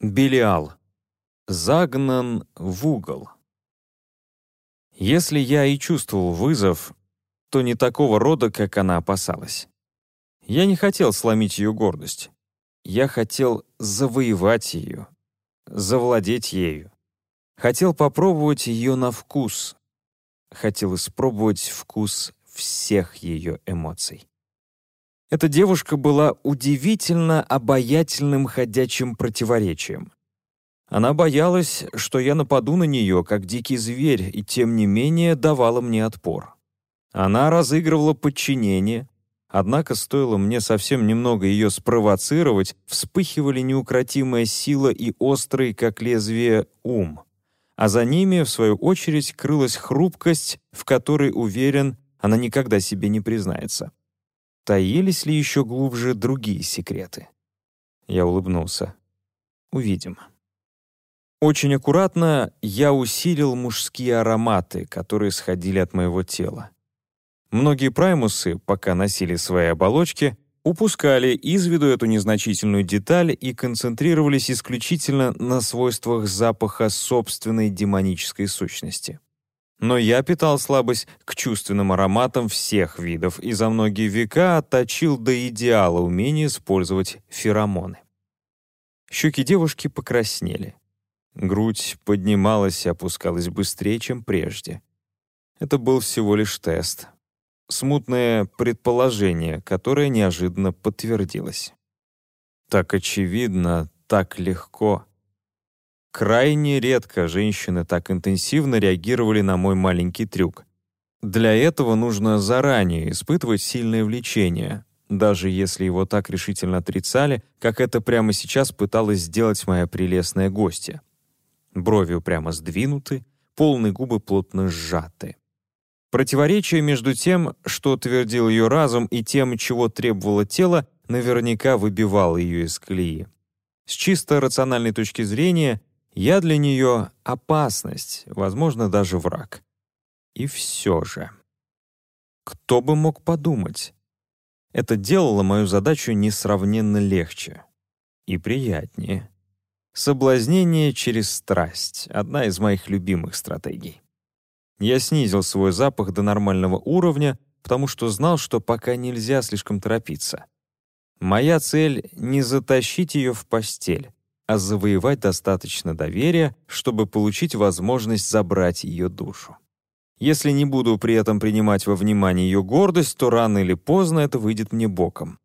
Белиал. Загнан в угол. Если я и чувствовал вызов, то не такого рода, как она опасалась. Я не хотел сломить ее гордость. Я хотел завоевать ее, завладеть ею. Хотел попробовать ее на вкус. Хотел испробовать вкус всех ее эмоций. Эта девушка была удивительно обаятельным ходячим противоречием. Она боялась, что я нападу на нее, как дикий зверь, и тем не менее давала мне отпор. Она разыгрывала подчинение, однако стоило мне совсем немного ее спровоцировать, вспыхивали неукротимая сила и острый, как лезвие, ум. А за ними, в свою очередь, крылась хрупкость, в которой, уверен, она никогда себе не признается. Таились ли еще глубже другие секреты? Я улыбнулся. Увидим. Очень аккуратно я усилил мужские ароматы, которые сходили от моего тела. Многие праймусы, пока носили свои оболочки, упускали из виду эту незначительную деталь и концентрировались исключительно на свойствах запаха собственной демонической сущности. Но я питал слабость к чувственным ароматам всех видов и за многие века отточил до идеала умение использовать феромоны. Щеки девушки покраснели. Грудь поднималась и опускалась быстрее, чем прежде. Это был всего лишь тест. Смутное предположение, которое неожиданно подтвердилось. Так очевидно, так легко. Крайне редко женщины так интенсивно реагировали на мой маленький трюк. Для этого нужно заранее испытывать сильное влечение, даже если его так решительно отрицали, как это прямо сейчас пыталась сделать моя прелестная гостья. Брови упрямо сдвинуты, полные губы плотно сжаты. Противоречие между тем, что твердил ее разум, и тем, чего требовало тело, наверняка выбивало ее из колеи. С чисто рациональной точки зрения, я для нее — опасность, возможно, даже враг. И все же. Кто бы мог подумать? Это делало мою задачу несравненно легче и приятнее. Соблазнение через страсть — одна из моих любимых стратегий. Я снизил свой запах до нормального уровня, потому что знал, что пока нельзя слишком торопиться. Моя цель — не затащить ее в постель, а завоевать достаточно доверия, чтобы получить возможность забрать ее душу. Если не буду при этом принимать во внимание ее гордость, то рано или поздно это выйдет мне боком.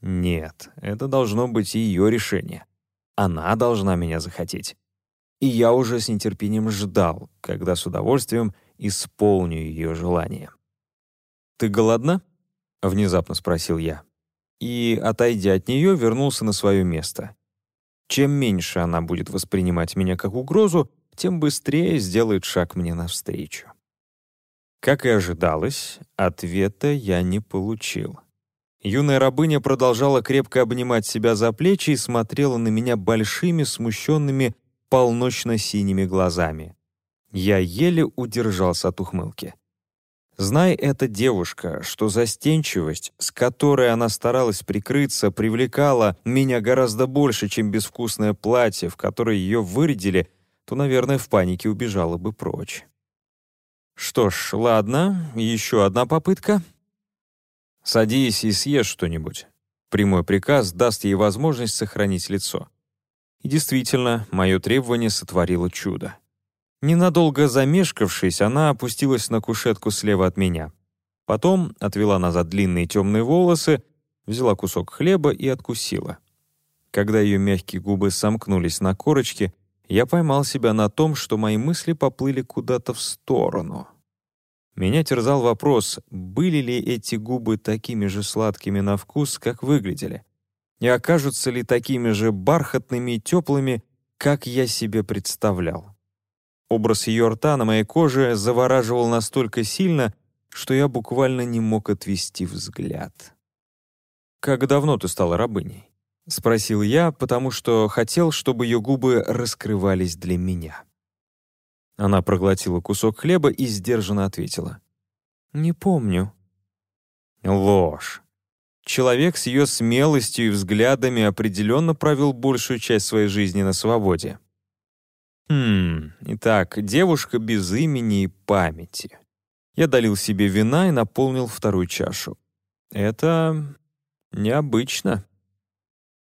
Нет, это должно быть ее решение. Она должна меня захотеть. И я уже с нетерпением ждал, когда с удовольствием исполню ее желание. «Ты голодна?» — внезапно спросил я. И, отойдя от нее, вернулся на свое место. Чем меньше она будет воспринимать меня как угрозу, тем быстрее сделает шаг мне навстречу. Как и ожидалось, ответа я не получил. Юная рабыня продолжала крепко обнимать себя за плечи и смотрела на меня большими, смущенными, полночно-синими глазами. Я еле удержался от ухмылки. Знай эта девушка, что застенчивость, с которой она старалась прикрыться, привлекала меня гораздо больше, чем безвкусное платье, в которое ее вырядили, то, наверное, в панике убежала бы прочь. Что ж, ладно, еще одна попытка. «Садись и съешь что-нибудь». Прямой приказ даст ей возможность сохранить лицо. И действительно, мое требование сотворило чудо. Ненадолго замешкавшись, она опустилась на кушетку слева от меня. Потом отвела назад длинные темные волосы, взяла кусок хлеба и откусила. Когда ее мягкие губы сомкнулись на корочке, я поймал себя на том, что мои мысли поплыли куда-то в сторону — меня терзал вопрос, были ли эти губы такими же сладкими на вкус, как выглядели, и окажутся ли такими же бархатными и теплыми, как я себе представлял. Образ ее рта на моей коже завораживал настолько сильно, что я буквально не мог отвести взгляд. «Как давно ты стала рабыней?» — спросил я, потому что хотел, чтобы ее губы раскрывались для меня. Она проглотила кусок хлеба и сдержанно ответила. «Не помню». Ложь. Человек с ее смелостью и взглядами определенно провел большую часть своей жизни на свободе. Хм, итак, девушка без имени и памяти. Я долил себе вина и наполнил вторую чашу. Это необычно.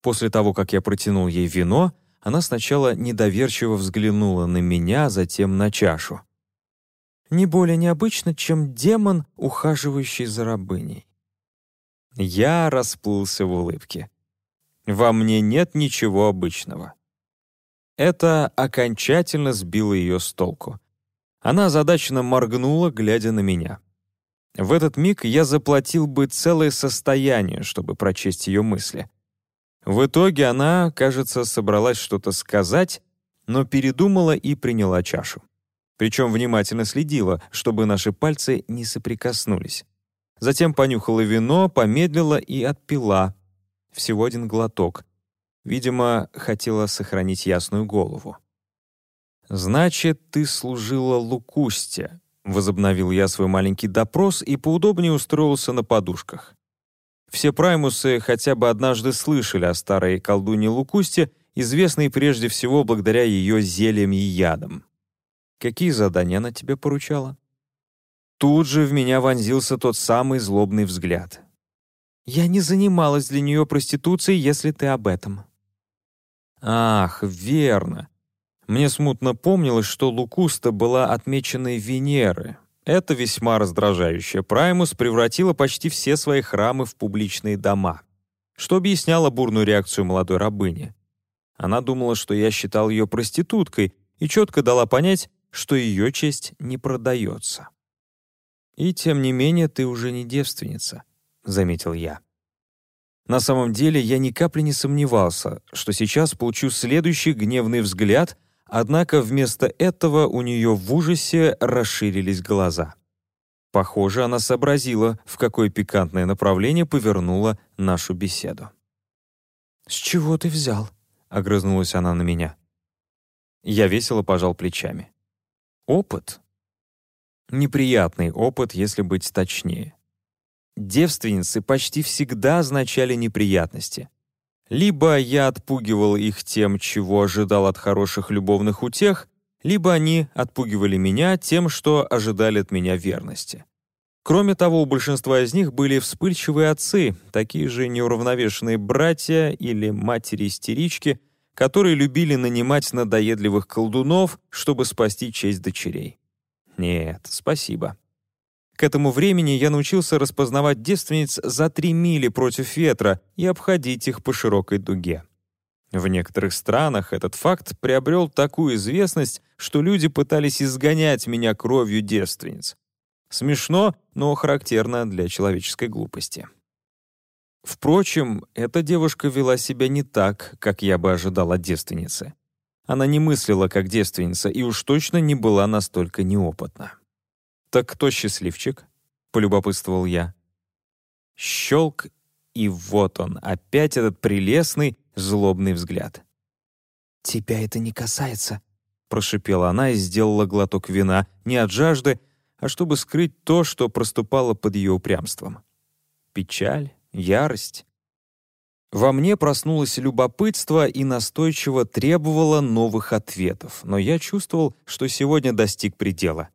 После того, как я протянул ей вино, она сначала недоверчиво взглянула на меня, а затем на чашу. Не более необычно, чем демон, ухаживающий за рабыней. Я расплылся в улыбке. Во мне нет ничего обычного. Это окончательно сбило ее с толку. Она озадаченно моргнула, глядя на меня. В этот миг я заплатил бы целое состояние, чтобы прочесть ее мысли. В итоге она, кажется, собралась что-то сказать, но передумала и приняла чашу. Причем внимательно следила, чтобы наши пальцы не соприкоснулись. Затем понюхала вино, помедлила и отпила. Всего один глоток. Видимо, хотела сохранить ясную голову. «Значит, ты служила Лукусте», — возобновил я свой маленький допрос и поудобнее устроился на подушках. Все праймусы хотя бы однажды слышали о старой колдуне Лукусте, известной прежде всего благодаря ее зельям и ядам. Какие задания она тебе поручала? Тут же в меня вонзился тот самый злобный взгляд. «Я не занималась для нее проституцией, если ты об этом». «Ах, верно. Мне смутно помнилось, что Лукуста была отмеченной Венеры. Это весьма раздражающее. Праймус превратила почти все свои храмы в публичные дома, что объясняло бурную реакцию молодой рабыни. Она думала, что я считал ее проституткой, и четко дала понять, что ее честь не продается. «И тем не менее ты уже не девственница», — заметил я. На самом деле я ни капли не сомневался, что сейчас получу следующий гневный взгляд, однако вместо этого у нее в ужасе расширились глаза. Похоже, она сообразила, в какое пикантное направление повернула нашу беседу. «С чего ты взял?» — огрызнулась она на меня. Я весело пожал плечами. «Опыт Неприятный опыт, если быть точнее. Девственницы почти всегда означали неприятности. Либо я отпугивал их тем, чего ожидал от хороших любовных утех, либо они отпугивали меня тем, что ожидали от меня верности. Кроме того, у большинства из них были вспыльчивые отцы, такие же неуравновешенные братья или матери-истерички, которые любили нанимать надоедливых колдунов, чтобы спасти честь дочерей. Нет, спасибо. К этому времени я научился распознавать девственниц за три мили против ветра и обходить их по широкой дуге. В некоторых странах этот факт приобрел такую известность, что люди пытались изгонять меня кровью девственниц. Смешно, но характерно для человеческой глупости. Впрочем, эта девушка вела себя не так, как я бы ожидал от девственницы. Она не мыслила как девственница и уж точно не была настолько неопытна. «Так кто счастливчик?» — полюбопытствовал я. Щелк, и вот он, опять этот прелестный, злобный взгляд. «Тебя это не касается», — прошипела она и сделала глоток вина не от жажды, а чтобы скрыть то, что проступало под ее упрямством. Печаль, ярость, во мне проснулось любопытство и настойчиво требовало новых ответов, но я чувствовал, что сегодня достиг предела.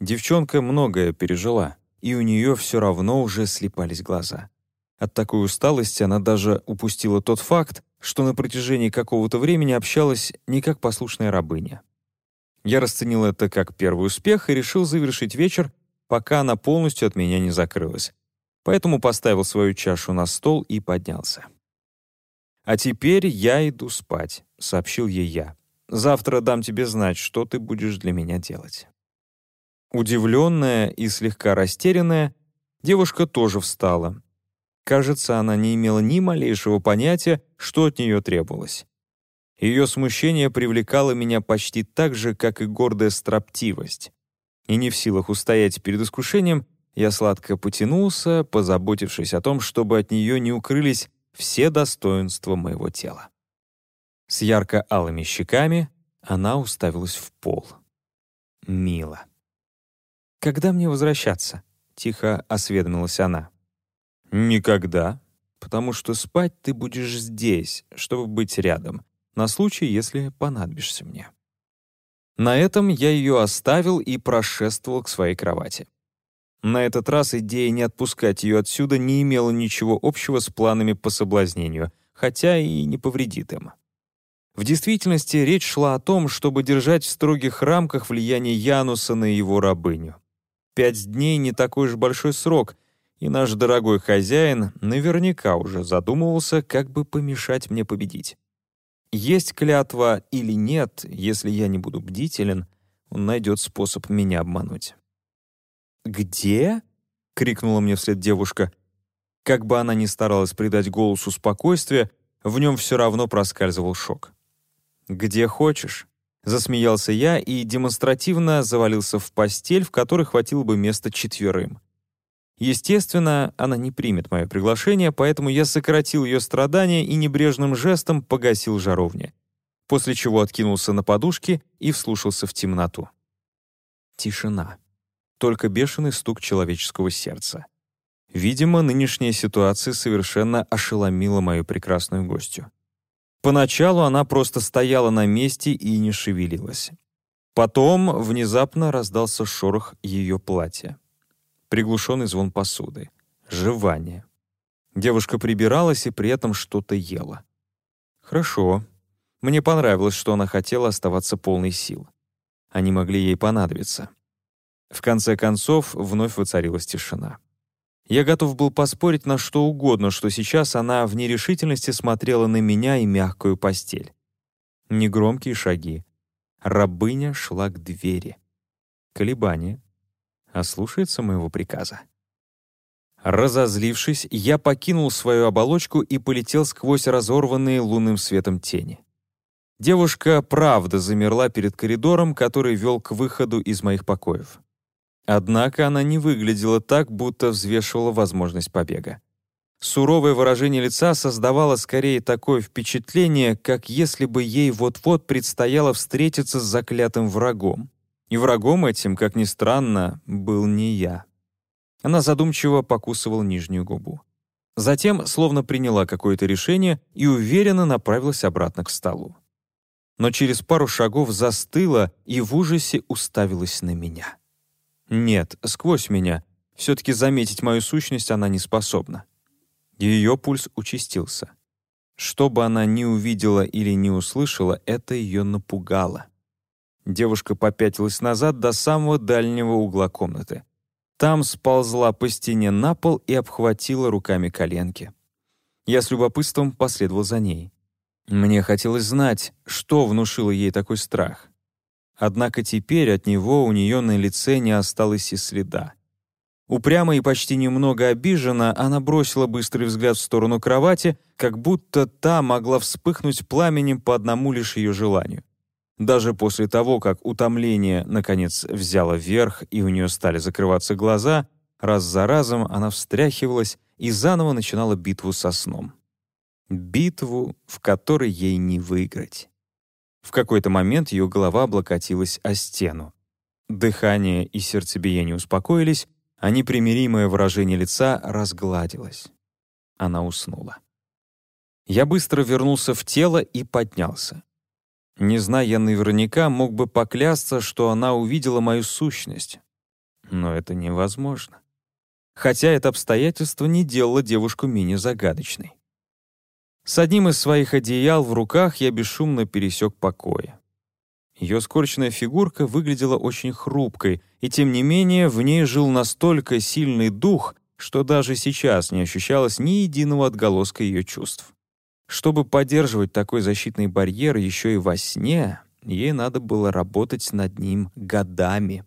Девчонка многое пережила, и у нее все равно уже слепались глаза. От такой усталости она даже упустила тот факт, что на протяжении какого-то времени общалась не как послушная рабыня. Я расценил это как первый успех и решил завершить вечер, пока она полностью от меня не закрылась поэтому поставил свою чашу на стол и поднялся. «А теперь я иду спать», — сообщил ей я. «Завтра дам тебе знать, что ты будешь для меня делать». Удивленная и слегка растерянная, девушка тоже встала. Кажется, она не имела ни малейшего понятия, что от нее требовалось. Ее смущение привлекало меня почти так же, как и гордая строптивость. И не в силах устоять перед искушением, я сладко потянулся, позаботившись о том, чтобы от нее не укрылись все достоинства моего тела. С ярко-алыми щеками она уставилась в пол. Мило. «Когда мне возвращаться?» — тихо осведомилась она. Никогда, потому что спать ты будешь здесь, чтобы быть рядом, на случай, если понадобишься мне. На этом я ее оставил и прошествовал к своей кровати. На этот раз идея не отпускать ее отсюда не имела ничего общего с планами по соблазнению, хотя и не повредит им. В действительности речь шла о том, чтобы держать в строгих рамках влияние Януса на его рабыню. Пять дней — не такой уж большой срок, и наш дорогой хозяин наверняка уже задумывался, как бы помешать мне победить. Есть клятва или нет, если я не буду бдителен, он найдет способ меня обмануть. «Где?» — крикнула мне вслед девушка. Как бы она ни старалась придать голосу спокойствие, в нем все равно проскальзывал шок. «Где хочешь», — засмеялся я и демонстративно завалился в постель, в которой хватило бы места четверым. Естественно, она не примет мое приглашение, поэтому я сократил ее страдания и небрежным жестом погасил жаровни, после чего откинулся на подушки и вслушался в темноту. Тишина. Только бешеный стук человеческого сердца. Видимо, нынешняя ситуация совершенно ошеломила мою прекрасную гостью. Поначалу она просто стояла на месте и не шевелилась. Потом внезапно раздался шорох ее платья. Приглушенный звон посуды. Жевание. Девушка прибиралась и при этом что-то ела. Хорошо. Мне понравилось, что она хотела оставаться полной сил. Они могли ей понадобиться. В конце концов, вновь воцарилась тишина. Я готов был поспорить на что угодно, что сейчас она в нерешительности смотрела на меня и мягкую постель. Негромкие шаги. Рабыня шла к двери. Колебание. Ослушается моего приказа. Разозлившись, я покинул свою оболочку и полетел сквозь разорванные лунным светом тени. Девушка правда замерла перед коридором, который вел к выходу из моих покоев. Однако она не выглядела так, будто взвешивала возможность побега. Суровое выражение лица создавало скорее такое впечатление, как если бы ей вот-вот предстояло встретиться с заклятым врагом. И врагом этим, как ни странно, был не я. Она задумчиво покусывала нижнюю губу. Затем словно приняла какое-то решение и уверенно направилась обратно к столу. Но через пару шагов застыла и в ужасе уставилась на меня. Нет, сквозь меня. Все-таки заметить мою сущность она не способна. Ее пульс участился. Что бы она ни увидела или не услышала, это ее напугало. Девушка попятилась назад до самого дальнего угла комнаты. Там сползла по стене на пол и обхватила руками коленки. Я с любопытством последовал за ней. Мне хотелось знать, что внушило ей такой страх. Однако теперь от него у нее на лице не осталось и следа. Упрямо и почти немного обижена, она бросила быстрый взгляд в сторону кровати, как будто та могла вспыхнуть пламенем по одному лишь ее желанию. Даже после того, как утомление, наконец, взяло верх и у нее стали закрываться глаза, раз за разом она встряхивалась и заново начинала битву со сном. Битву, в которой ей не выиграть. В какой-то момент ее голова облокотилась о стену. Дыхание и сердцебиение успокоились, а непримиримое выражение лица разгладилось. Она уснула. Я быстро вернулся в тело и поднялся. Не зная наверняка, мог бы поклясться, что она увидела мою сущность. Но это невозможно. Хотя это обстоятельство не делало девушку менее загадочной. С одним из своих одеял в руках я бесшумно пересек покои. Ее скорченная фигурка выглядела очень хрупкой, и тем не менее в ней жил настолько сильный дух, что даже сейчас не ощущалось ни единого отголоска ее чувств. Чтобы поддерживать такой защитный барьер еще и во сне, ей надо было работать над ним годами.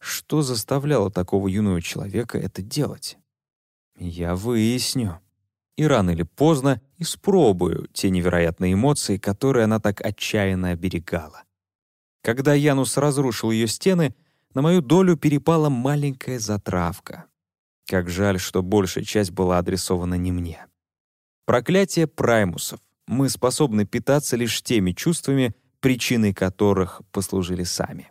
Что заставляло такого юного человека это делать? Я выясню и рано или поздно испробую те невероятные эмоции, которые она так отчаянно оберегала. Когда Янус разрушил ее стены, на мою долю перепала маленькая затравка. Как жаль, что большая часть была адресована не мне. Проклятие праймусов. Мы способны питаться лишь теми чувствами, причиной которых послужили сами.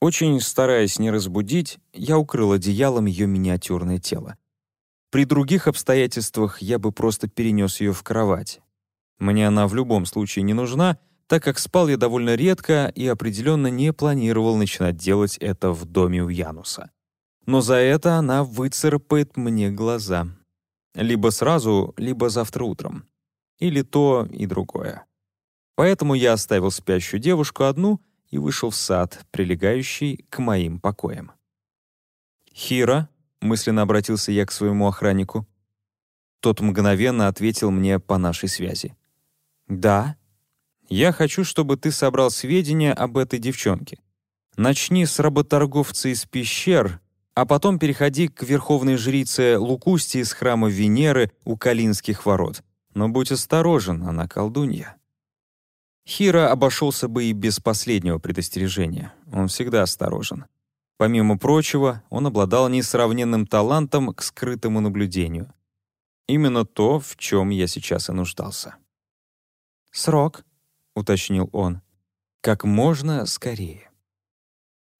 Очень стараясь не разбудить, я укрыл одеялом ее миниатюрное тело. При других обстоятельствах я бы просто перенес ее в кровать. Мне она в любом случае не нужна, так как спал я довольно редко и определенно не планировал начинать делать это в доме у Януса. Но за это она выцарапает мне глаза. Либо сразу, либо завтра утром. Или то и другое. Поэтому я оставил спящую девушку одну и вышел в сад, прилегающий к моим покоям. «Хира», — мысленно обратился я к своему охраннику. Тот мгновенно ответил мне по нашей связи. «Да. Я хочу, чтобы ты собрал сведения об этой девчонке. Начни с работорговца из пещер, а потом переходи к верховной жрице Лукусти из храма Венеры у Калинских ворот. Но будь осторожен, она колдунья». Хира обошелся бы и без последнего предостережения. Он всегда осторожен. Помимо прочего, он обладал несравненным талантом к скрытому наблюдению. Именно то, в чем я сейчас и нуждался. «Срок», — уточнил он, — «как можно скорее».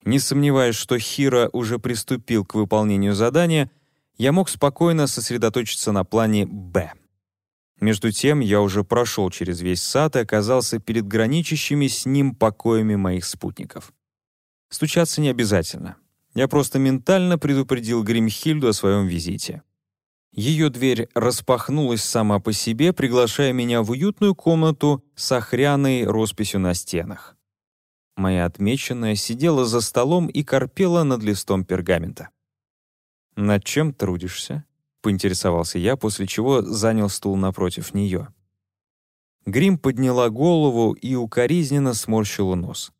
Не сомневаясь, что Хира уже приступил к выполнению задания, я мог спокойно сосредоточиться на плане «Б». Между тем я уже прошел через весь сад и оказался перед граничащими с ним покоями моих спутников. Стучаться не обязательно. Я просто ментально предупредил Гримхильду о своем визите. Ее дверь распахнулась сама по себе, приглашая меня в уютную комнату с охряной росписью на стенах. Моя отмеченная сидела за столом и корпела над листом пергамента. «Над чем трудишься?» — поинтересовался я, после чего занял стул напротив нее. Грим подняла голову и укоризненно сморщила нос.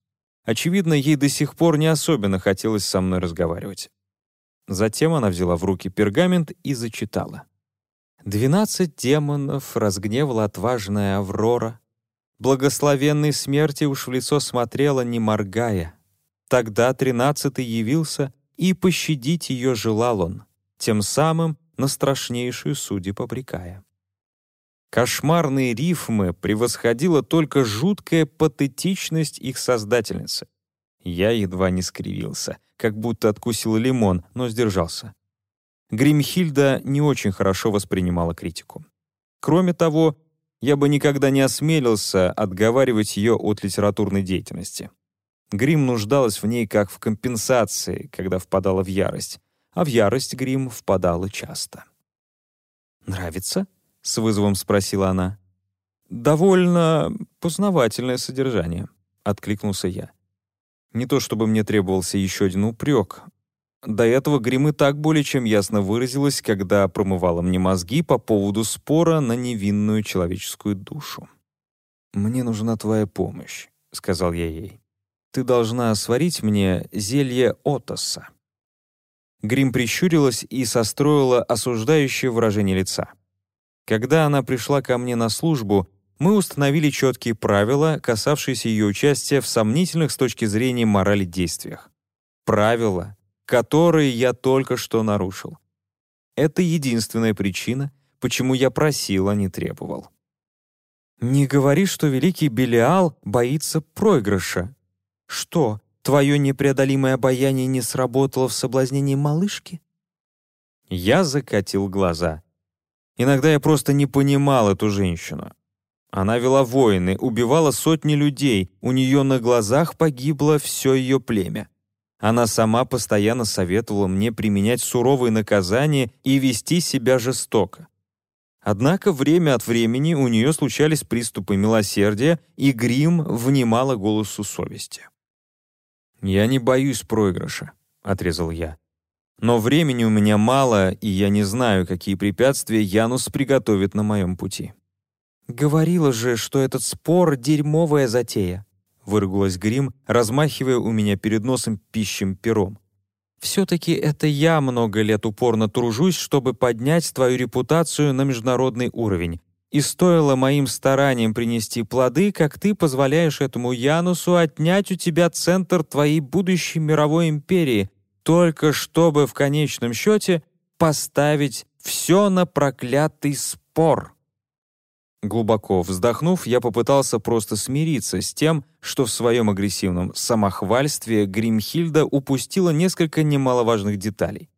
Очевидно, ей до сих пор не особенно хотелось со мной разговаривать. Затем она взяла в руки пергамент и зачитала. «Двенадцать демонов разгневала отважная Аврора. Благословенной смерти уж в лицо смотрела, не моргая. Тогда тринадцатый явился, и пощадить ее желал он, тем самым на страшнейшую судеб обрекая. Кошмарные рифмы превосходила только жуткая патетичность их создательницы. Я едва не скривился, как будто откусил лимон, но сдержался. Гримхильда не очень хорошо воспринимала критику. Кроме того, я бы никогда не осмелился отговаривать ее от литературной деятельности. Грим нуждалась в ней как в компенсации, когда впадала в ярость, а в ярость Грим впадала часто. «Нравится?» — с вызовом спросила она. «Довольно познавательное содержание», — откликнулся я. Не то чтобы мне требовался еще один упрек. До этого Грим и так более чем ясно выразилась, когда промывала мне мозги по поводу спора на невинную человеческую душу. «Мне нужна твоя помощь», — сказал я ей. «Ты должна сварить мне зелье Отоса». Грим прищурилась и состроила осуждающее выражение лица. Когда она пришла ко мне на службу, мы установили четкие правила, касавшиеся ее участия в сомнительных с точки зрения морали действиях. Правила, которые я только что нарушил. Это единственная причина, почему я просил, а не требовал. «Не говори, что великий Белиал боится проигрыша. Что, твое непреодолимое обаяние не сработало в соблазнении малышки?» Я закатил глаза. Иногда я просто не понимал эту женщину. Она вела войны, убивала сотни людей, у нее на глазах погибло все ее племя. Она сама постоянно советовала мне применять суровые наказания и вести себя жестоко. Однако время от времени у нее случались приступы милосердия, и Грим внимала голосу совести. «Я не боюсь проигрыша», — отрезал я. Но времени у меня мало, и я не знаю, какие препятствия Янус приготовит на моем пути. «Говорила же, что этот спор — дерьмовая затея», — выругалась Грим, размахивая у меня перед носом пищем пером. «Все-таки это я много лет упорно тружусь, чтобы поднять твою репутацию на международный уровень. И стоило моим стараниям принести плоды, как ты позволяешь этому Янусу отнять у тебя центр твоей будущей мировой империи, только чтобы в конечном счете поставить все на проклятый спор. Глубоко вздохнув, я попытался просто смириться с тем, что в своем агрессивном самохвальстве Гримхильда упустила несколько немаловажных деталей.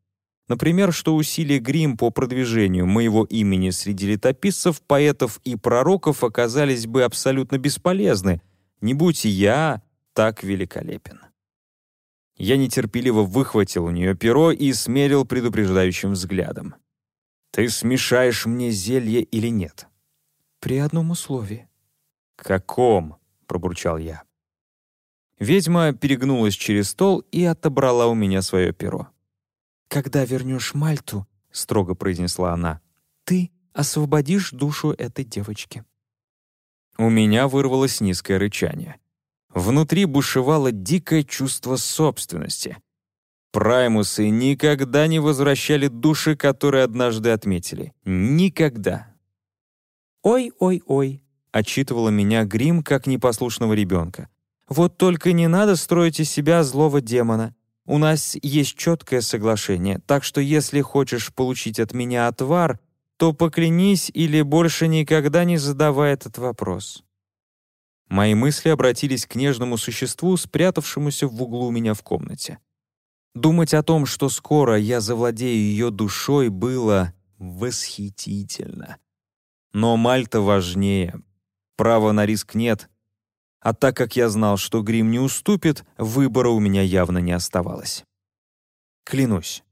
Например, что усилия Грим по продвижению моего имени среди летописцев, поэтов и пророков оказались бы абсолютно бесполезны, не будь я так великолепен. Я нетерпеливо выхватил у нее перо и смерил предупреждающим взглядом. «Ты смешаешь мне зелье или нет?» «При одном условии». «Каком?» — пробурчал я. Ведьма перегнулась через стол и отобрала у меня свое перо. «Когда вернешь Мальту», — строго произнесла она, — «ты освободишь душу этой девочки». У меня вырвалось низкое рычание. Внутри бушевало дикое чувство собственности. Праймусы никогда не возвращали души, которые однажды отметили. Никогда. «Ой-ой-ой», — отчитывала меня Грим как непослушного ребенка. «Вот только не надо строить из себя злого демона. У нас есть четкое соглашение, так что если хочешь получить от меня отвар, то поклянись или больше никогда не задавай этот вопрос». Мои мысли обратились к нежному существу, спрятавшемуся в углу у меня в комнате. Думать о том, что скоро я завладею ее душой, было восхитительно. Но Мальта важнее. Права на риск нет, а так как я знал, что грим не уступит, выбора у меня явно не оставалось. Клянусь,